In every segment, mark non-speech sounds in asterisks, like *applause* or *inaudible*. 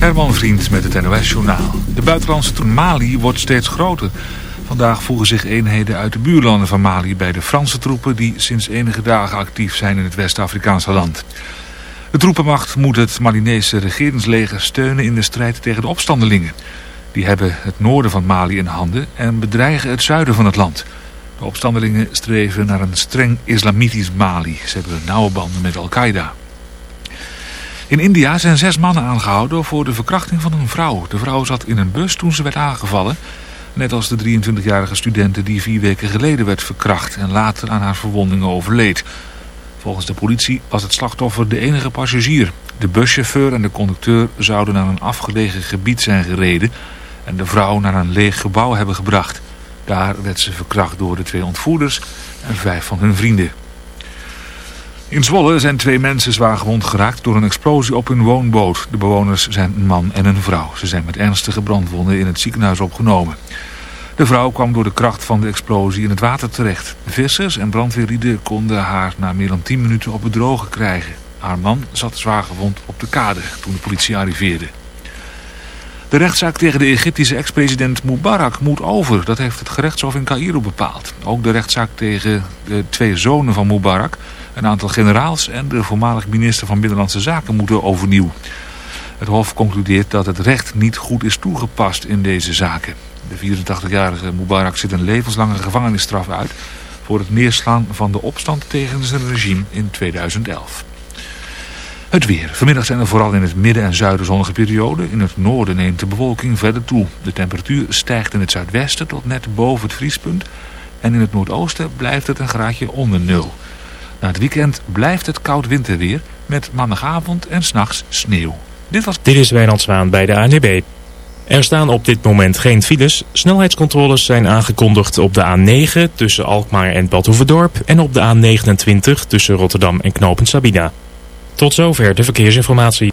Herman Vriend met het NOS-journaal. De buitenlandse troep Mali wordt steeds groter. Vandaag voegen zich eenheden uit de buurlanden van Mali bij de Franse troepen... die sinds enige dagen actief zijn in het West-Afrikaanse land. De troepenmacht moet het Malinese regeringsleger steunen in de strijd tegen de opstandelingen. Die hebben het noorden van Mali in handen en bedreigen het zuiden van het land. De opstandelingen streven naar een streng islamitisch Mali. Ze hebben nauwe banden met Al-Qaeda. In India zijn zes mannen aangehouden voor de verkrachting van een vrouw. De vrouw zat in een bus toen ze werd aangevallen. Net als de 23-jarige studente die vier weken geleden werd verkracht en later aan haar verwondingen overleed. Volgens de politie was het slachtoffer de enige passagier. De buschauffeur en de conducteur zouden naar een afgelegen gebied zijn gereden en de vrouw naar een leeg gebouw hebben gebracht. Daar werd ze verkracht door de twee ontvoerders en vijf van hun vrienden. In Zwolle zijn twee mensen zwaar gewond geraakt door een explosie op hun woonboot. De bewoners zijn een man en een vrouw. Ze zijn met ernstige brandwonden in het ziekenhuis opgenomen. De vrouw kwam door de kracht van de explosie in het water terecht. Vissers en brandweerlieden konden haar na meer dan 10 minuten op het droge krijgen. Haar man zat zwaar gewond op de kade toen de politie arriveerde. De rechtszaak tegen de Egyptische ex-president Mubarak moet over. Dat heeft het gerechtshof in Cairo bepaald. Ook de rechtszaak tegen de twee zonen van Mubarak, een aantal generaals en de voormalig minister van Binnenlandse Zaken moeten overnieuw. Het hof concludeert dat het recht niet goed is toegepast in deze zaken. De 84-jarige Mubarak zit een levenslange gevangenisstraf uit voor het neerslaan van de opstand tegen zijn regime in 2011. Het weer. Vanmiddag zijn er vooral in het midden en zuiden zonnige perioden. In het noorden neemt de bewolking verder toe. De temperatuur stijgt in het zuidwesten tot net boven het vriespunt. En in het noordoosten blijft het een graadje onder nul. Na het weekend blijft het koud winterweer met maandagavond en s'nachts sneeuw. Dit, was... dit is Wijnand Zwaan bij de ANB. Er staan op dit moment geen files. Snelheidscontroles zijn aangekondigd op de A9 tussen Alkmaar en Badhoevedorp... en op de A29 tussen Rotterdam en Knopen Sabina. Tot zover de verkeersinformatie.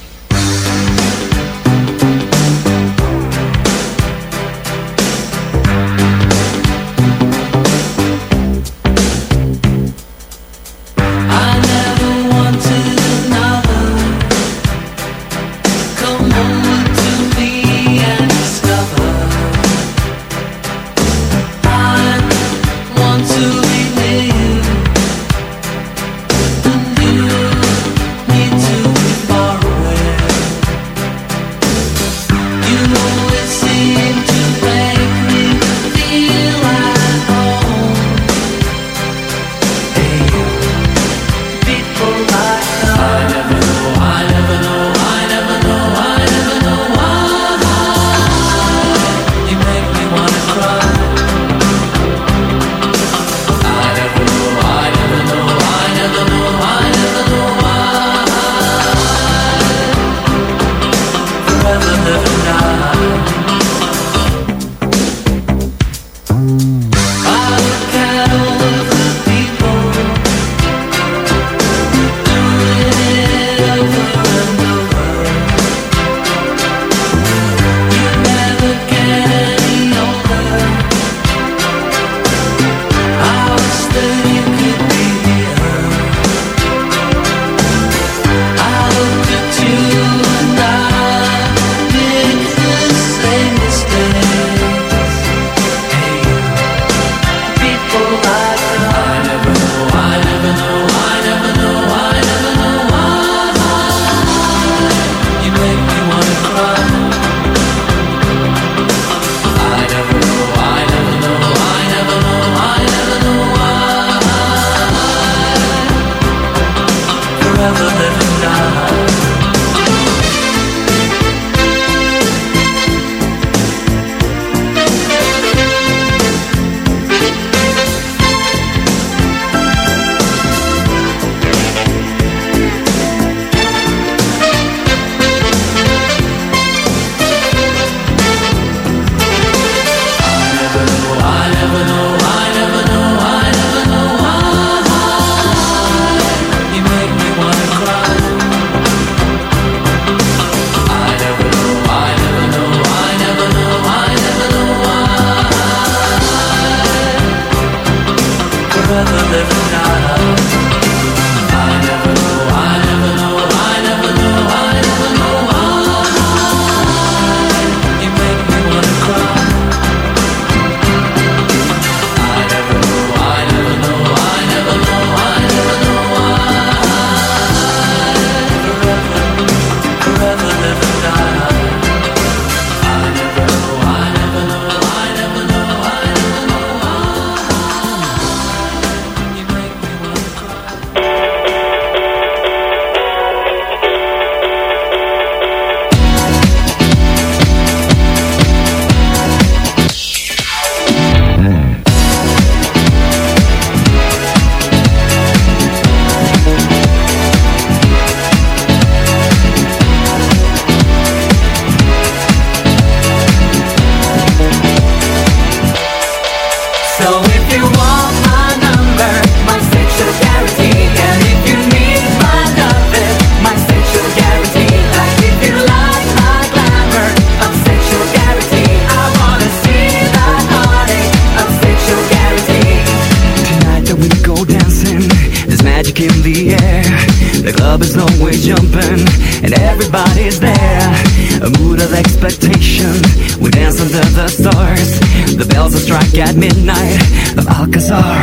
expectation. We dance under the stars. The bells will strike at midnight of Alcazar.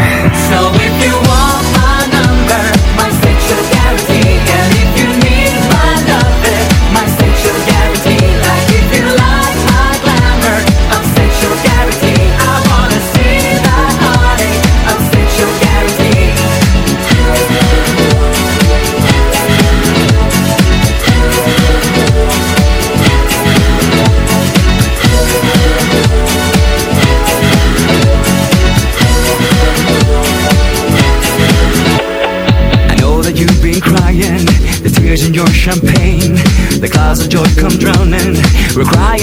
So if you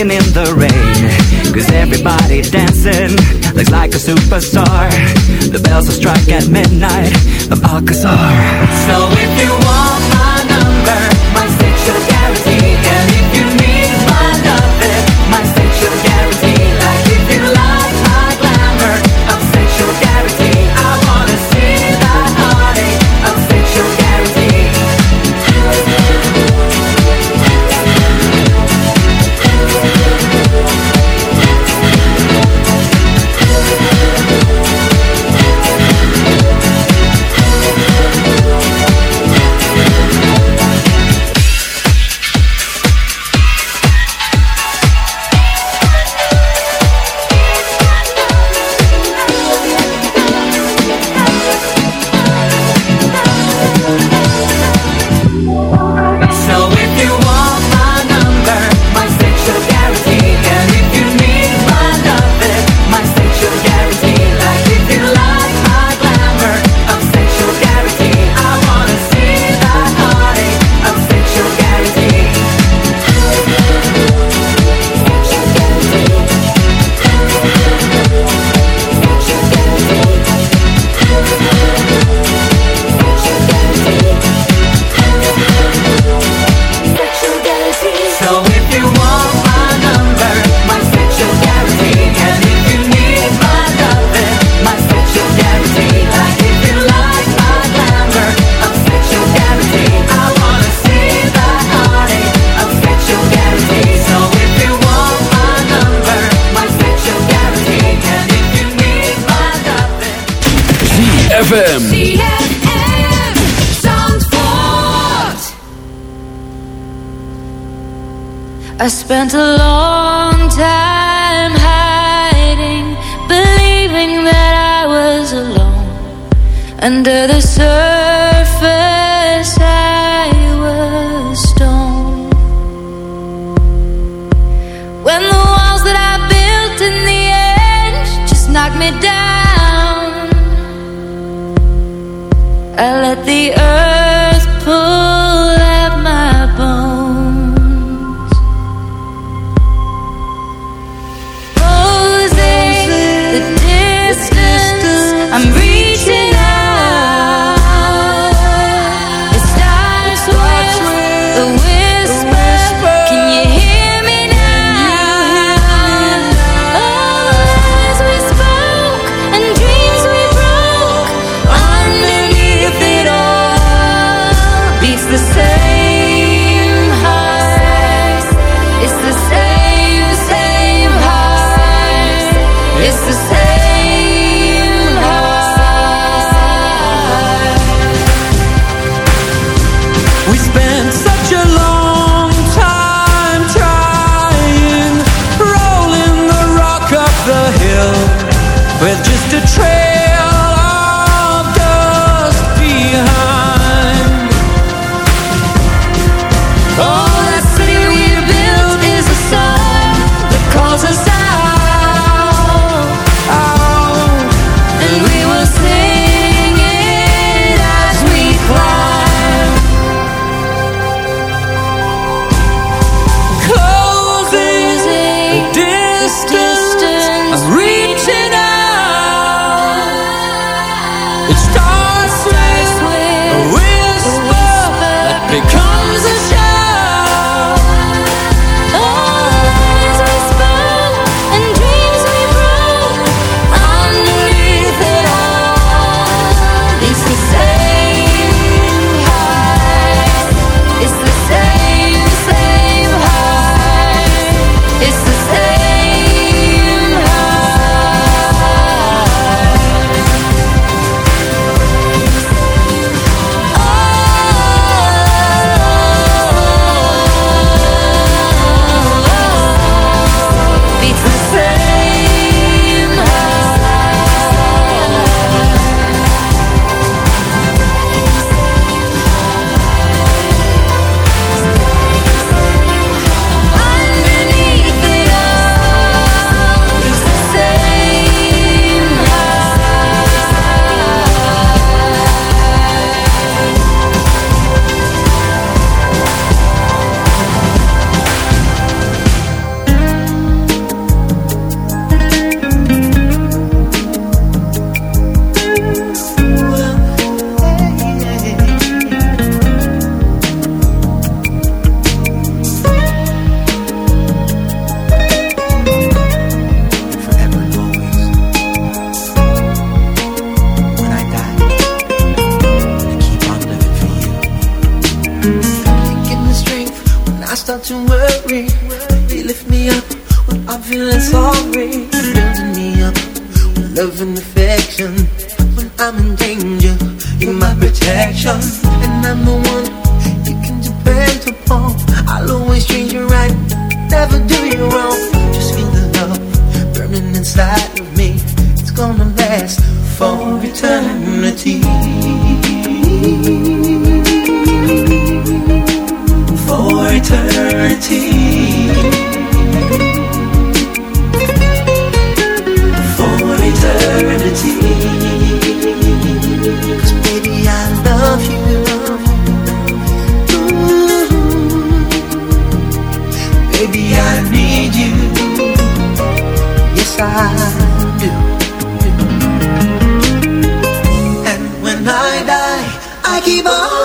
in the rain. Cause everybody dancing looks like a superstar. The bells will strike at midnight, the polkas So if you want need you. Yes, I do. And when I die, I keep on.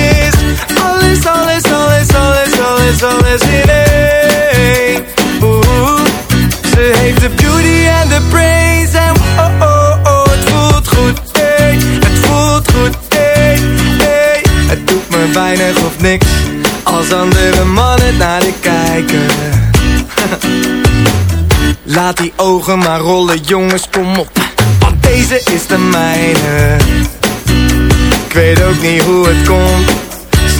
alles, in ze heeft de beauty en de brains en oh, oh, oh, het voelt goed, het voelt goed, hey, hey. Het doet me weinig of niks als andere mannen naar de kijken. *laughs* Laat die ogen maar rollen, jongens, kom op. Want deze is de mijne. Ik weet ook niet hoe het komt.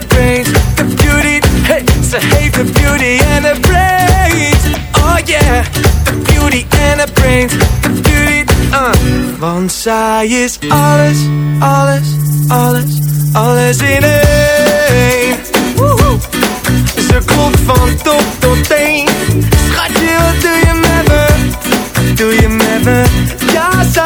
de brains, de beauty, hey, ze heeft de beauty en de brains, oh yeah, de beauty en de brains, de beauty, uh. Want zij is alles, alles, alles, alles in één. Woehoe. Ze klopt van top tot teen. Schatje, wat doe je met me? Doe je met me? Ja, zij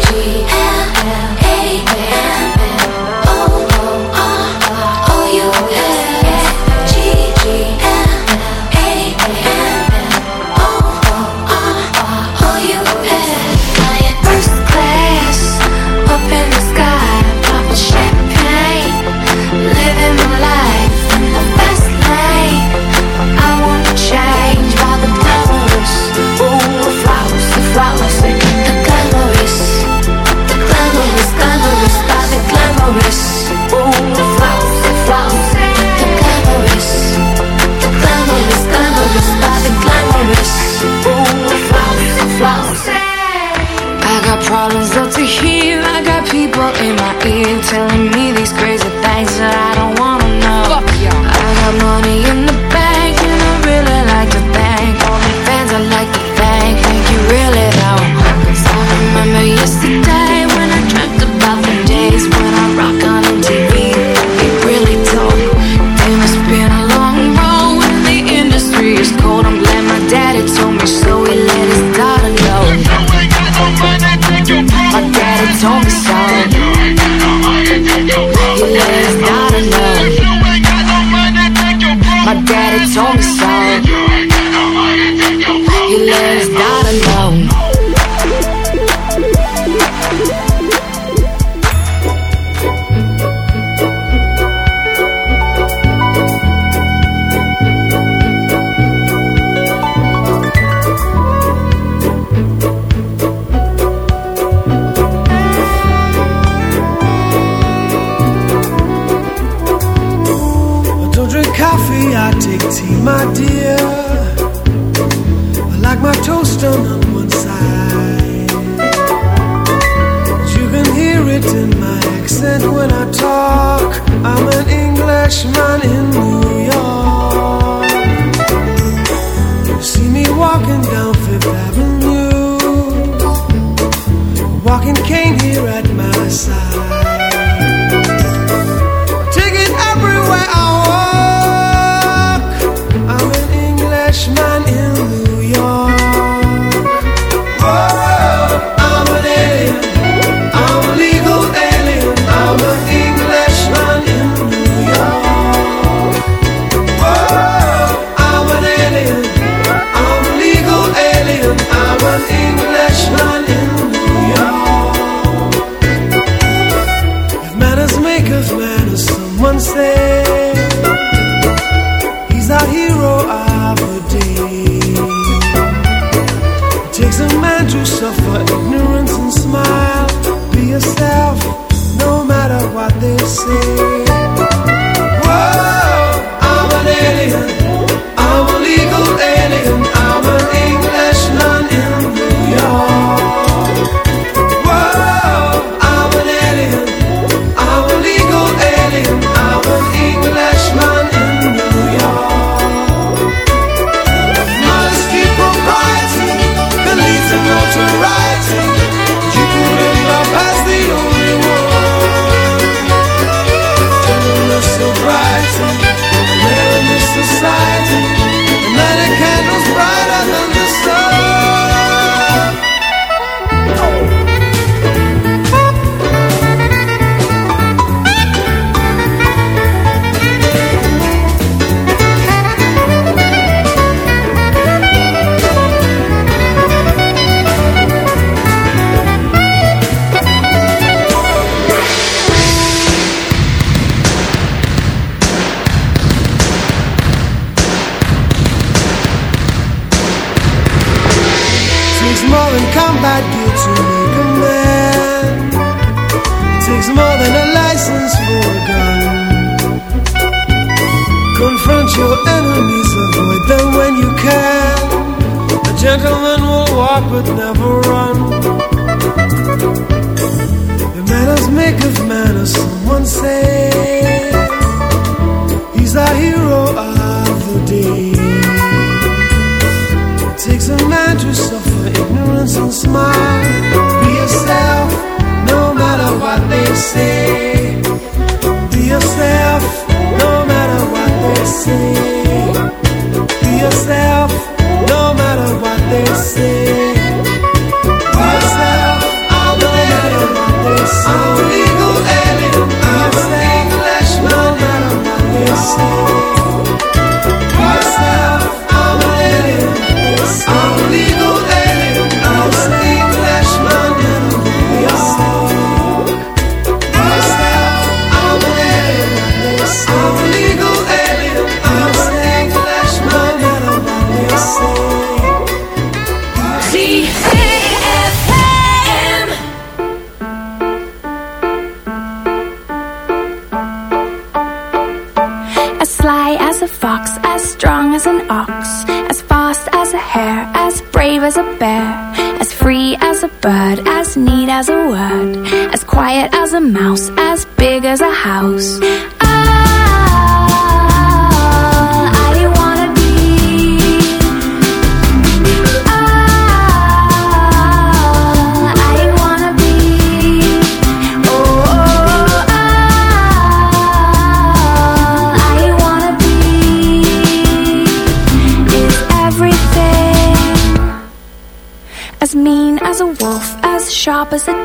G L L A.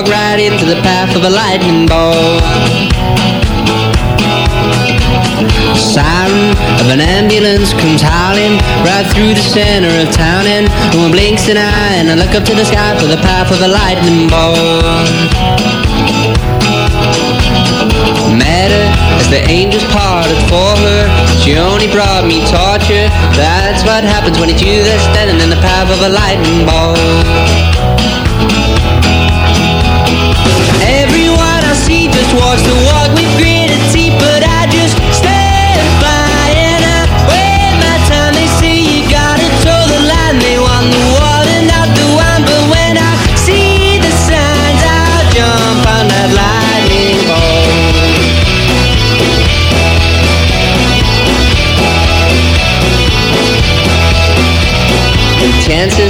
walk right into the path of a lightning bolt. Siren of an ambulance comes howling right through the center of town, and one blinks an eye. And I look up to the sky for the path of a lightning bolt. Met her as the angels parted for her. She only brought me torture. That's what happens when it's you that's standing in the path of a lightning bolt. Walks the walk with teeth, but I just stand by and I wait my time. They say you gotta the line. They want the water, not the wine. But when I see the signs, I'll jump on that lightning bolt. chances.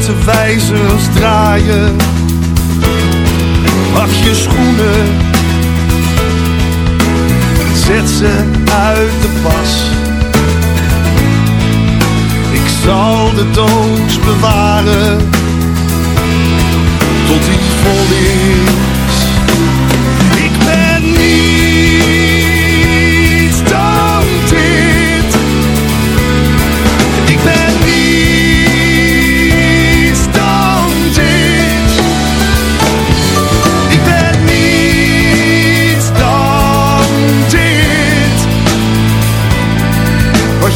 plaatsen wijzers draaien. Pak je schoenen, zet ze uit de pas. Ik zal de doos bewaren tot iets vol.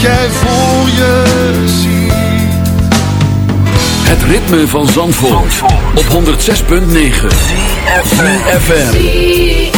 jij voor je ziet. Het ritme van Zandvoort, op 106.9 FM.